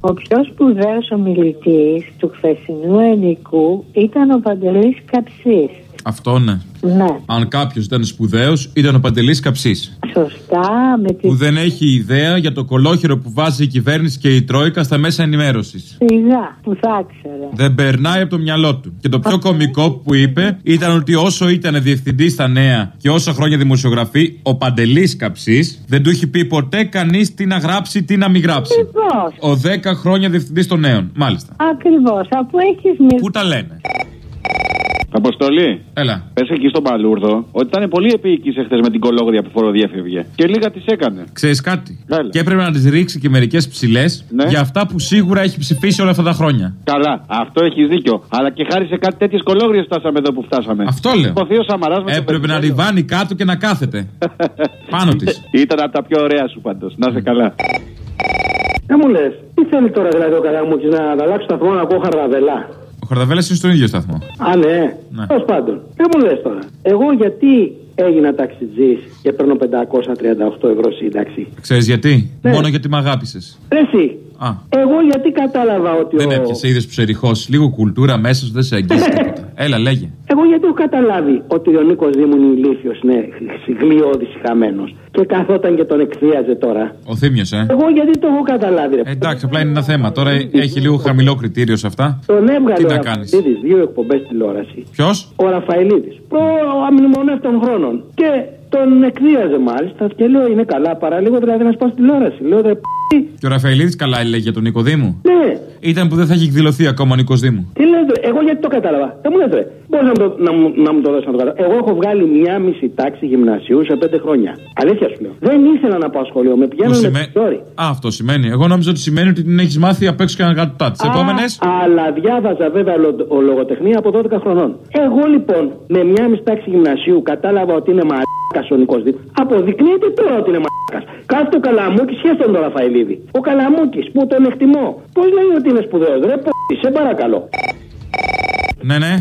Ο πιο σπουδαίος ομιλητής του χθεσινού ενικού ήταν ο Παντελής Καψής. Αυτό ναι. Ναι, Αν κάποιος ήταν σπουδαίος, ήταν ο Παντελής Καψής. σωστά, με τη Που δεν έχει ιδέα για το κολόχερο που βάζει η κυβέρνηση και η Τρόικα στα μέσα ενημέρωσης. σιγά που θα ήξερε. Δεν περνάει από το μυαλό του. Και το πιο κωμικό που είπε ήταν ότι όσο ήταν διευθυντής στα νέα και όσα χρόνια δημοσιογραφεί, ο Παντελής Καψής δεν του έχει πει ποτέ κανείς τι να γράψει, τι να μην γράψει. Ακριβώς. Ο 10 χρόνια διευθυντής των νέων. Μάλιστα. Ακριβώς. Αφού έχεις μια. Πού τα λένε; Αποστολή. Έλα. Πες εκεί στον Παλούρδο ότι ήταν πολύ επίοικης εχθές με την κολόγρια που φοροδιέφευγε. Και λίγα τι έκανε. Ξέρεις κάτι; Έλα. Και έπρεπε να τις ρίξει και μερικές ψηλές Ναι. για αυτά που σίγουρα έχει ψηφίσει όλα αυτά τα χρόνια. Καλά, αυτό έχεις δίκιο. Αλλά και χάρη σε κάτι τέτοιες κολόγριες φτάσαμε εδώ που φτάσαμε. Αυτό λέω. Ο Θείος Σαμαράς με το Έπρεπε να Βενιζέλο. ριβάνει κάτω και να κάθεται. Πάνω της. Ήταν από τα πιο ωραία σου πάντως. Να είσαι καλά. Δεν μου λες, τι θέλει τώρα δηλαδή ο Καραμούκης να αλλάξει σταθμό να ακούω χαρδαβελά. Ο Χαρδαβέλα είναι στον ίδιο σταθμό. Α, ναι. Ναι. Τέλος πάντων, δεν μου λες τώρα; Εγώ γιατί έγινα ταξιτζής και παίρνω 538 ευρώ σύνταξη; Ξέρεις γιατί; Ναι. Μόνο γιατί με αγάπησες. Ρε Εσύ, Α, εγώ γιατί κατάλαβα ότι. δεν ο... έπιασε, είδες που σε ριχώσει. Λίγο κουλτούρα μέσα σου δεν σε αγγίζει τίποτα. Έλα, λέγε. Εγώ γιατί έχω καταλάβει ότι ο Νίκος Δήμου είναι ηλίθιος, ναι, γλιώδη χαμένος. Και καθόταν και τον εκθίαζε τώρα. Ο Θήμιος, ε. Εγώ γιατί το έχω καταλάβει, ρε. Ε, Εντάξει, απλά είναι ένα θέμα. Τώρα έχει λίγο χαμηλό κριτήριο σε αυτά. Τον έβγαλε Τι ο να κάνεις; Ραφαηλίδης δύο εκπομπές τηλεόραση. Ποιος; Ο Ραφαηλίδης. Προ αμνημονεύτων χρόνων. Και τον εκδίαζε μάλιστα και λέω είναι καλά παραλίγο δηλαδή να σπάσει τηλεόραση. Λέω ρε π***. Και ο Ραφαηλίδης καλά έλεγε για τον Νίκο Δήμου. Ναι, Ήταν που δεν θα έχει εκδηλωθεί ακόμα ο Νίκο Δήμου. τι λες ρε, εγώ γιατί το κατάλαβα. Δεν μου λες ρε, μπορείς να, μου το- να, μου- να μου το δώσεις να το καταλάβω. Εγώ έχω βγάλει μια μισή τάξη γυμνασίου σε πέντε χρόνια. Αλήθεια σου λέω. Δεν ήθελα να πάω σχολείο, με Που πηγαίνουν με σημαίνει- πιστόρι. Α, αυτό σημαίνει. Εγώ νόμιζα ότι σημαίνει ότι την έχεις μάθει απ' έξω και ανακατοτά. Τι Α, επόμενες; Αλλά διάβαζα βέβαια λο- ο λογοτεχνία από 12 χρονών. Εγώ λοιπόν με μια μισή τάξη γυμνασίου κατάλαβα ότι είναι μαλάκας ο Νικό Δήμο. Αποδεικνύεται τώρα ότι είναι μαλάκας. Κάθεται ο Καλαμούκης και τον τον Ραφαηλίδη. Ο Καλαμούκης που τον εκτιμώ. Πώς λέει ότι είναι σπουδαίος, ρε π***, σε παρακαλώ. Ναι, ναι.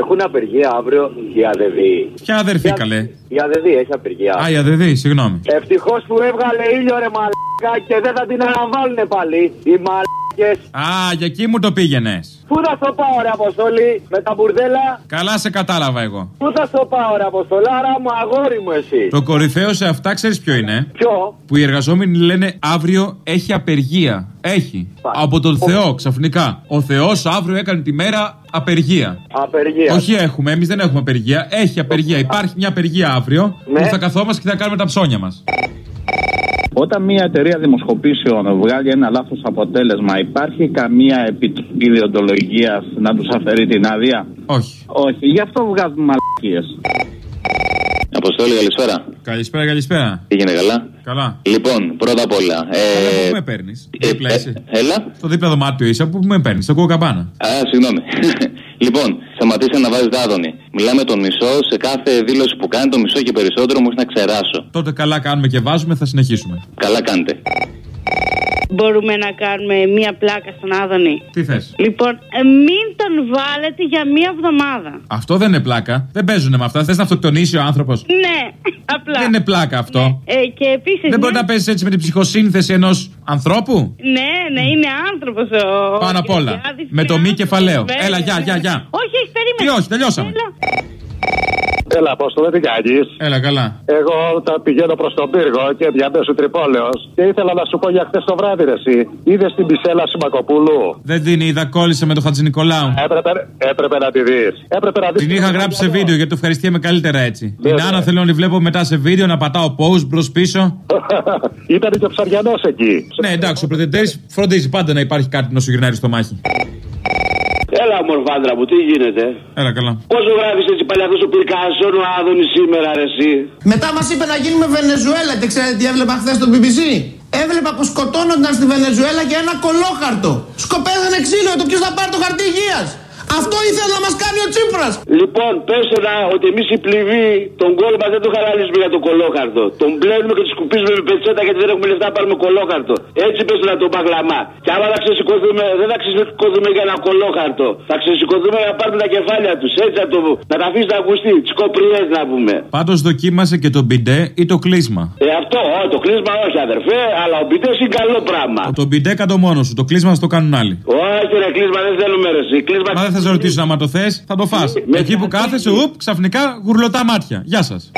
Έχουν απεργία αύριο οι ΑΔΔ. Ποια αδερφή καλέ; Η ΑΔΔ έχει απεργία. Α, η αδερφή, συγγνώμη. Ευτυχώς που έβγαλε ήλιο ρε μαλάκα και δεν θα την αναβάλουν πάλι. Οι μαλάκες. Α, για εκεί μου το πήγαινες. Πού θα στο πάω ρε Αποστολή με τα μπουρδέλα; Καλά σε κατάλαβα εγώ. Πού θα στο πάω ρε Αποστολάρα μου αγόρι μου εσύ. Το κορυφαίο σε αυτά ξέρεις ποιο είναι; Ποιο; Που οι εργαζόμενοι λένε αύριο έχει απεργία. Έχει. Από τον Θεό ξαφνικά. Ο Θεός αύριο έκανε τη μέρα απεργία. Απεργία. Όχι έχουμε, εμείς δεν έχουμε απεργία. Έχει απεργία. Υπάρχει μια απεργία αύριο Ναι. που θα καθόμαστε και θα κάνουμε τα ψώνια μας. Όταν μια εταιρεία δημοσκοπήσεων βγάλει ένα λάθος αποτέλεσμα, υπάρχει καμία επιτροπή διοντολογίας να τους αφαιρεί την άδεια; Όχι. Όχι, γι' αυτό βγάζουν μαλακίες. Αποστόλη, καλησπέρα. Καλησπέρα, καλησπέρα. Πήγαινε καλά; Καλά. Λοιπόν, πρώτα απ' όλα. Αλλά Ε, πού με παίρνεις; ε, Δίπλα ε, είσαι. έλα. Στο δίπλα δωμάτιο είσαι, από πού με παίρνεις; Το ακούω καμπάνα. Α, συγγνώμη. Λοιπόν, σταματήστε να βάζετε άδωνη. Μιλάμε τον μισό σε κάθε δήλωση που κάνει, το μισό και περισσότερο μου έχει να ξεράσω. Τότε καλά κάνουμε και βάζουμε, θα συνεχίσουμε. Καλά κάνετε. Μπορούμε να κάνουμε μία πλάκα στον Άδωνη. Τι θες; Λοιπόν, ε, μην τον βάλετε για μία εβδομάδα. Αυτό δεν είναι πλάκα. Δεν παίζουν με αυτά. Θες να αυτοκτονήσει ο άνθρωπος; Ναι, απλά. Δεν είναι πλάκα αυτό. Ε, και επίσης. Δεν μπορεί να παίζεις έτσι με την ψυχοσύνθεση ενός ανθρώπου; Ναι, ναι, είναι άνθρωπος ο. Πάνω απ' όλα. Γεωργιάδης, Με το είναι μη άνθρωπος, κεφαλαίο. βέβαια. Έλα, γεια, γεια, γεια. Όχι, όχι, περίμενε. Τι όχι, τελειώσαμε. Έλα. Έλα, Απόστολε, τι κάνεις; Έλα, καλά. Εγώ τα πηγαίνω προς τον πύργο και διαμέσου Τρυπόλεως. Και ήθελα να σου πω για χτε το βράδυ, ρε, εσύ. Είδες την πισέλα Σιμακοπούλου; Δεν την είδα, κόλλησε με τον Χατζη Νικολάου. Έπρεπε, έπρεπε να τη δεις. Έπρεπε να δεις. Την είχα γράψει σε βίντεο γιατί το ευχαριστιέμαι καλύτερα έτσι. Την Βέβαια. Άννα θέλω να τη βλέπω μετά σε βίντεο, να πατάω pause μπρος πίσω. Ήταν και ο ψαριανός εκεί. Ναι, εντάξει, ο πρετεντέρης φροντίζει πάντα να υπάρχει κάτι να σου γυρνάει στο μάχη. Έλα μορφάντρα μου, τι γίνεται; Έλα, καλά. Πόσο γράφεις έτσι παλιά αυτός ο πυρκάσον ο Άδωνης σήμερα, ρε, εσύ; Μετά μας είπε να γίνουμε Βενεζουέλα και ξέρετε τι έβλεπα χθες στο BBC. Έβλεπα που σκοτώνονταν στη Βενεζουέλα για ένα κολόχαρτο. Σκοπέζανε ξύλο το ποιος θα πάρει το χαρτί υγείας; Αυτό ήθελε να μας κάνει ο Τσίπρας. Λοιπόν, πες να ότι εμείς η πληβή τον κόλλο μας δεν το χαραλίζουμε για το κολόχαρτο. Τον πλένουμε και το σκουπίζουμε με πετσέτα γιατί δεν έχουμε λεφτά να πάρουμε κολόχαρτο. Έτσι πες να τον παγλαμά. Και άμα θα ξεσηκωθούμε, δεν θα ξεσηκωθούμε για ένα κολόχαρτο. Θα ξεσηκωθούμε να πάρουμε τα κεφάλια τους. Έτσι να το. Να τα αφήσει να ακουστεί. Τι κοπριέ να πούμε. Πάντως δοκίμασε και το μπιντέ ή το κλείσμα; Ε, αυτό, ό, το κλείσμα όχι αδερφέ, αλλά ο μπιτέ είναι καλό πράγμα. Το μπιντέ κάτω μόνο σου. Το κλείσμα θα το κάνουν άλλοι. Όχι, ρε, κλείσμα δεν θέλουμε ρε. εσύ. Κλείσμα... Μα δεν θα σε ρωτήσω άμα το θες, θα το φας. Με- Εκεί που με- κάθεσαι, ουπ, ξαφνικά γουρλωτά μάτια. Γεια σας.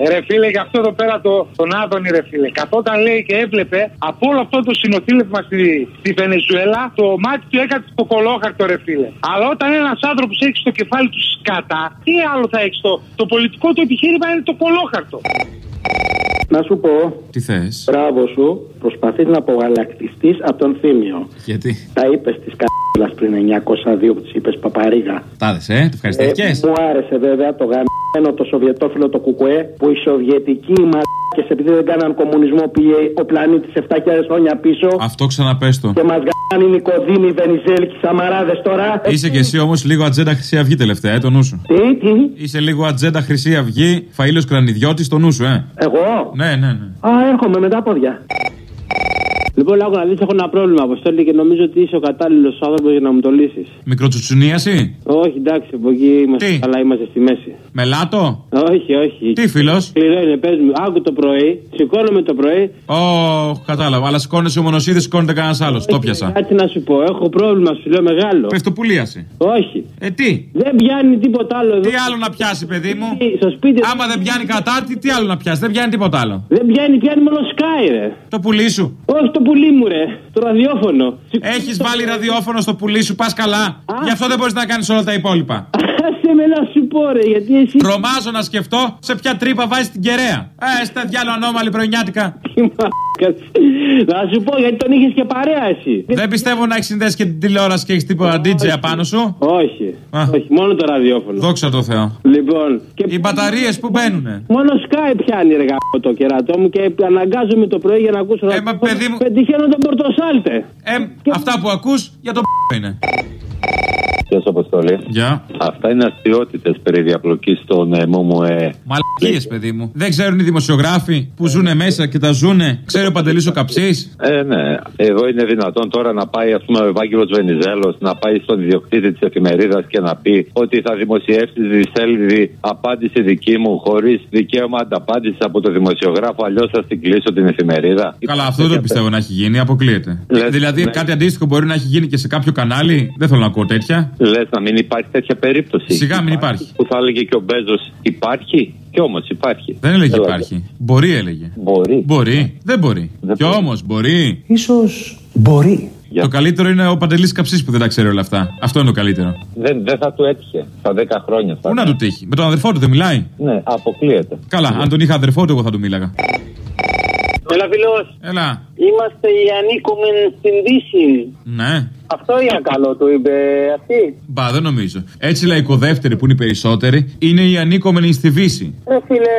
Ε, Ρε φίλε, γι' αυτό εδώ πέρα το, τον Άδωνη, ρε φίλε. Καθόταν λέει και έβλεπε από όλο αυτό το συνοθήλευμα στη, στη Βενεζουέλα, το μάτι του έκανε το κολόχαρτο, ρε φίλε. Αλλά όταν ένας άνθρωπος έχει στο κεφάλι του σκάτα, τι άλλο θα έχει το, το πολιτικό του επιχείρημα είναι το κολόχαρτο. Να σου πω, Τι θες; μπράβο σου, προσπαθείς να απογαλακτιστείς από τον Θήμιο. Γιατί; Τα είπες τη καπέλα πριν 902 που της είπες Παπαρίγα. Τάδες, ε, το ευχαριστήθηκες; μου άρεσε βέβαια το γαμμένο το σοβιετόφιλο το κουκουέ που οι σοβιετικοί μαλάκες επειδή δεν κάναν κομμουνισμό πήγε ο πλανήτης 7.000 χρόνια πίσω Αυτό ξαναπέστο. και μας γάμαν οι Νικοδήμοι, Βενιζέλ και οι Σαμαράδες τώρα. Είσαι κι εσύ όμως λίγο ατζέντα Χρυσή Αυγή τελευταία, ε, το νου σου. Τι, τι, Είσαι λίγο ατζέντα Χρυσή Αυγή, φαίλο κρανιδιώτης, το νου σου, ε. εγώ; Ναι, ναι, ναι. Α, έρχομαι με τα πόδια. Λοιπόν, άκου να δεις, έχω ένα πρόβλημα, Αποστόλη, και νομίζω ότι είσαι ο κατάλληλος άνθρωπος για να μου το λύσεις. Μικροτσουτσουνίαση; Όχι, εντάξει, από εκεί είμαστε Τι; καλά, είμαστε στη μέση. Μελάτο; Όχι, όχι. Τι φίλος; Σκληρό είναι, πες μου. Άκου το πρωί, σηκώνομαι το πρωί. Ω, κατάλαβα. Αλλά σηκώνεσαι μόνο εσύ, δεν σηκώνεται κανένας άλλος. Το πιασα. Κάτι να σου πω, έχω πρόβλημα, σου λέω μεγάλο. Πεφτοπουλίαση. Όχι. Ε, τι; Δεν πιάνει τίποτα άλλο εδώ. Τι άλλο να πιάσει, παιδί μου; Στο σπίτι Άμα δεν πιάνει κατάρτι, τι άλλο να πιάσει; Δεν πιάνει τίποτα άλλο. δεν πιάνει, πιάνει μόνο Sky, ρε. Το πουλί σου. Όχι το πουλί μου, ρε. Το ραδιόφωνο. Έχεις βάλει ραδιόφωνο στο πουλί σου, πας καλά. Γι' αυτό δεν μπορείς να κάνεις όλα τα υπόλοιπα. Άσε με να σου πω, ρε, γιατί εσύ. Τρομάζω να σκεφτώ σε ποια τρύπα βάζει την κεραία. Ε, στα διάλογο ανώμαλη πρωινιάτικα. Τι μαλάκας. Να σου πω, γιατί τον είχες και παρέα εσύ. Δεν πιστεύω να έχεις συνδέσει και την τηλεόραση και έχεις τίποτα DJ απάνω σου. Όχι. Α. Όχι, μόνο το ραδιόφωνο. Δόξα τω Θεώ. Λοιπόν. Και Οι μπαταρίες που μπαίνουνε. Μόνο Sky πιάνει ρε γάμο το κεράτό μου και αναγκάζομαι το πρωί για να ακούσω Ε, μα παιδί μου- Πετυχαίνω τον Πορτοσάλτε. Ε, αυτά που ακούς για το είναι. Ποιο αποστολή. Γεια. Αυτά είναι αστείωτητες περί διαπλοκής των ε, ΜΟΜΟΕ. Μαλακίες, παιδί μου. Δεν ξέρουν οι δημοσιογράφοι που ζουν μέσα και τα ζούνε. Ξέρει ο Παντελής ο Καψής; Ε, ναι. Εδώ είναι δυνατόν τώρα να πάει, ας πούμε, ο Ευάγγελος Βενιζέλος να πάει στον ιδιοκτήτη της εφημερίδας και να πει ότι θα δημοσιεύσει δισέλιδη απάντηση δική μου χωρίς δικαίωμα ανταπάντησης από το δημοσιογράφο. Αλλιώς θα την κλείσω την εφημερίδα. Καλά, αυτό δεν το πιστεύω να έχει γίνει. Αποκλείεται. Λες, δηλαδή, ναι. κάτι αντίστοιχο μπορεί να έχει γίνει και σε κάποιο κανάλι. Δεν θέλω να ακούω τέτοια. Λες να μην υπάρχει τέτοια περίπτωση. Σιγά μην υπάρχει. Που θα έλεγε και ο Μπέζος υπάρχει; Και όμως υπάρχει. Δεν έλεγε Έλα. υπάρχει. Μπορεί έλεγε. Μπορεί. Μπορεί. Δεν μπορεί. Κι όμως μπορεί. Ίσως μπορεί. Το καλύτερο είναι ο Παντελής Καψής που δεν τα ξέρει όλα αυτά. Αυτό είναι το καλύτερο. Δεν, δεν θα του έτυχε στα 10 χρόνια. Θα Πού να του τύχει; Με τον αδερφό του δεν μιλάει; Ναι, αποκλείεται. Καλά, αν τον είχα αδερφό του, εγώ θα του μίλαγα. Έλα, φιλό. Έλα. Είμαστε οι ανήκομεν στην Δύση. Ναι. Αυτό για καλό του είπε αυτή. Μπα, δεν νομίζω. Έτσι λαϊκοδεύτεροι που είναι οι περισσότεροι είναι οι ανήκομενοι στη Δύση. Ρε φίλε,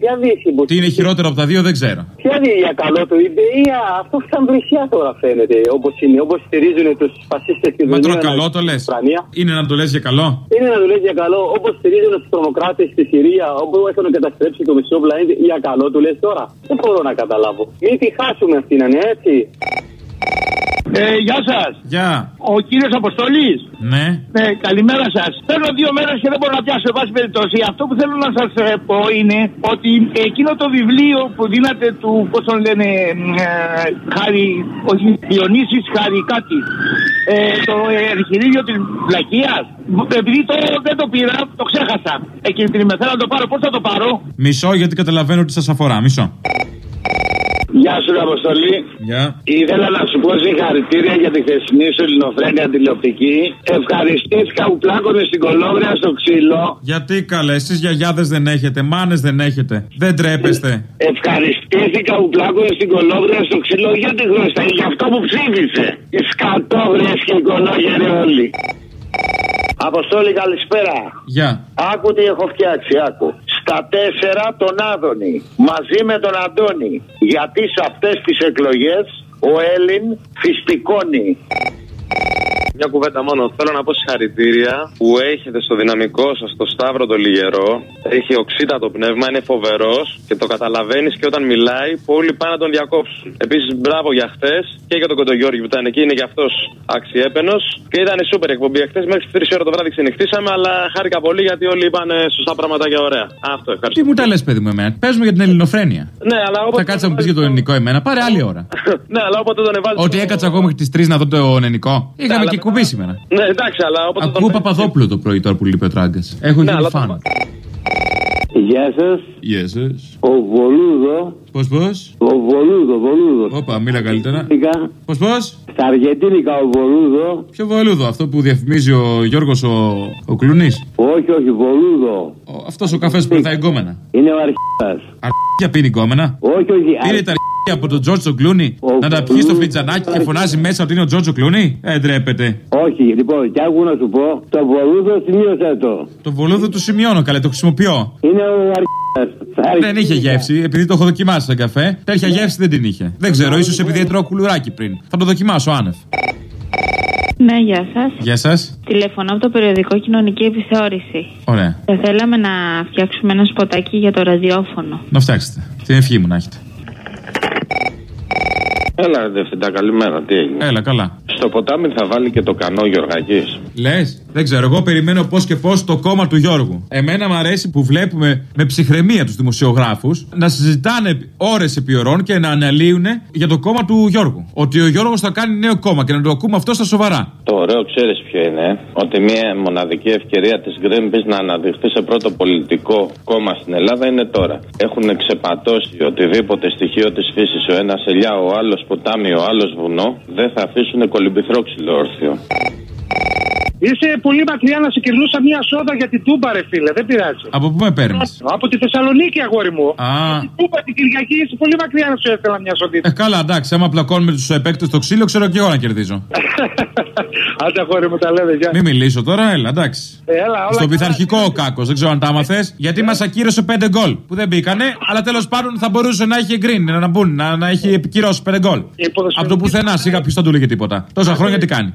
ποια Δύση που. Τι είναι χειρότερο από τα δύο δεν ξέρω. Ποια Δύση για καλό του είπε ή α, αυτό σαν βρισιά τώρα φαίνεται. Όπως είναι, όπως στηρίζουν τους φασίστες και Μα τώρα καλό το λες. Είναι να το λες για καλό. Είναι να του λέει για καλό, όπως στηρίζουν τους τρομοκράτες στη Συρία, όπου έχουν καταστρέψει το μισό πλανήτη, για καλό του λες τώρα. Δεν μπορώ να καταλάβω. Μην τη χάσουμε αυτήν, είναι έτσι. Ε, γεια σας. Γεια. Ο κύριος Αποστολή. Ναι. Ναι, καλημέρα σας. Παίρνω δύο μέρες και δεν μπορώ να πιάσω, εν πάση περιπτώσει. Αυτό που θέλω να σας πω είναι ότι εκείνο το βιβλίο που δίνατε του, πώς τον λένε, ε, Χάρη, όχι, Διονύσης Χάρη κάτι. Ε, το εγχειρίδιο της Βλακία. Επειδή το, δεν το πήρα, το ξέχασα. Εκείνη την ημέρα θέλω να το πάρω. Πώς θα το πάρω; Μισό γιατί καταλαβαίνω ότι σας αφορά. Μισό. Γεια σου, Αποστολή. Γεια. Ήθελα να σου πω συγχαρητήρια για τη χθεσινή σου ελληνοφρένια τηλεοπτική. Ευχαριστήθηκα που πλάκωνες στην κολόγρια στο ξύλο. Γιατί καλές, εσεί γιαγιάδες δεν έχετε, μάνες δεν έχετε. Δεν τρέπεστε. Ευχαριστήθηκα που πλάκωνες στην κολόγρια στο ξύλο για τη γνωστά, για αυτό που ψήφισε. Οι σκατόβρες και οι κολόγεροι όλοι. Αποστόλη, καλησπέρα. Γεια. Άκου τι έχω φτιάξει, άκου. Στα τέσσερα τον Άδωνη, μαζί με τον Αντώνη. Γιατί σε αυτές τις εκλογές ο Έλλην φυστικώνει. Μια κουβέντα μόνο. Θέλω να πω συγχαρητήρια που έχετε στο δυναμικό σας το Σταύρο το Λιγερό. Έχει οξύτατο πνεύμα, είναι φοβερός και το καταλαβαίνεις και όταν μιλάει που όλοι πάνε να τον διακόψουν. Επίσης, μπράβο για χτε και για τον Κοντογιώργη που ήταν εκεί, είναι για αυτός αξιέπαινος. Και ήταν σούπερ εκπομπή χτε μέχρι τις 3 ώρα το βράδυ ξενυχτήσαμε, αλλά χάρηκα πολύ γιατί όλοι είπαν σωστά πράγματα και ωραία. Αυτό ευχαριστώ. Τι μου τα λες, παιδί μου, εμένα; Παίζουμε για την ελληνοφρένεια. Ναι, αλλά όποτε. Θα κάτσει να μου πεις για το ελληνικό εμένα. Πάρε άλλη ώρα. ναι, αλλά όποτε τον εβάζεις. Ότι έκατσα εγώ μέχρι τις 3 να δω το ελληνικό. Είχαμε αλλά και μετά- κουμπί σήμερα. Ναι, εντάξει, αλλά όποτε Ακούω Παπαδόπουλο το πρωί τώρα που λείπει ο τράγκας. Έχω Ναι, γίνει αλλά φαν. Γεια σας. Γεια σας. Ο Βολούδο. Πώς, πώς; Ο Βολούδο, Βολούδο. Όπα, μίλα καλύτερα. Πώς, πώς; Στα Αργεντίνικα ο Βολούδο. Ποιο βολούδο, αυτό που διαφημίζει ο Γιώργος ο, ο Κλουνή. Όχι, όχι, Βολούδο. Αυτός ο καφές που πετάει γκόμενα. Είναι ο αρχίδα. Αρχίδια πίνει γκόμενα; Όχι, όχι. Πήρε τα αρχίδια από τον Τζόρτζο Κλούνι να τα πιει στο φλιτζανάκι και φωνάζει μέσα ότι είναι ο Τζόρτζο Κλούνι; Ε, ντρέπεται. Όχι, λοιπόν, κι άκου να σου πω. Το Βολούδο σημείωσε το. Το βολούδο του σημειώνω, καλέ, το χρησιμοποιώ. Είναι ο αρχίδα. Δεν είχε γεύση, επειδή το έχω δοκιμάσει σε καφέ. Τέτοια γεύση δεν την είχε. Δεν ξέρω, ίσως επειδή έτρωγα κουλουράκι πριν. Θα το δοκιμάσω άνευ. Ναι, γεια σας. Γεια σας. Τηλεφωνώ από το περιοδικό Κοινωνική Επιθεώρηση. Ωραία. Θα θέλαμε να φτιάξουμε ένα σποτάκι για το ραδιόφωνο. Να φτιάξετε. Την ευχή μου να έχετε. Έλα, ρε διευθυντά, καλημέρα. Τι έγινε. Έλα, καλά. Στο ποτάμι θα βάλει και το κανό Γιωργακή. Λες, δεν ξέρω. Εγώ περιμένω πώς και πώς το κόμμα του Γιώργου. Εμένα μου αρέσει που βλέπουμε με ψυχραιμία τους δημοσιογράφους να συζητάνε ώρες επί ωρών και να αναλύουν για το κόμμα του Γιώργου. Ότι ο Γιώργος θα κάνει νέο κόμμα και να το ακούμε αυτό στα σοβαρά. Το ωραίο ξέρεις ποιο είναι; Ότι μια μοναδική ευκαιρία της Greenpeace να αναδειχθεί σε πρώτο πολιτικό κόμμα στην Ελλάδα είναι τώρα. Έχουν ξεπατώσει οτιδήποτε στοιχείο της φύσης. Ο ένας ελιά, ο άλλος ποτάμι, ο άλλος βουνό. Δεν θα αφήσουν κολυμπηθρόξυλο όρθιο. Είσαι πολύ μακριά να σε κερνούσα μια σόδα για την τούμπα, ρε φίλε. Δεν πειράζει. Από πού με παίρνεις; Από τη Θεσσαλονίκη, αγόρι μου. Α. Την τούμπα την Κυριακή είσαι πολύ μακριά να σου έστελνα μια σοδίτσα. Ε, καλά, εντάξει. Άμα πλακώνουμε τους επέκτες στο ξύλο, ξέρω και εγώ να κερδίζω. Άντε, αγόρι μου, τα λέμε, γεια. Μην μιλήσω τώρα, έλα, εντάξει. Ε, έλα, όλα Στο καλά. πειθαρχικό ο Κάκος, δεν ξέρω αν τα άμαθες. Γιατί μας ακύρωσε πέντε γκολ που δεν μπήκανε, αλλά τέλος πάντων θα μπορούσε να έχει εγκρίνει, να μπουν, να, να έχει επικυρώσει πέντε γκολ. Από το πουθενά, σιγά ποιος δεν του λέγε τίποτα. Τόσα χρόνια τι κάνει.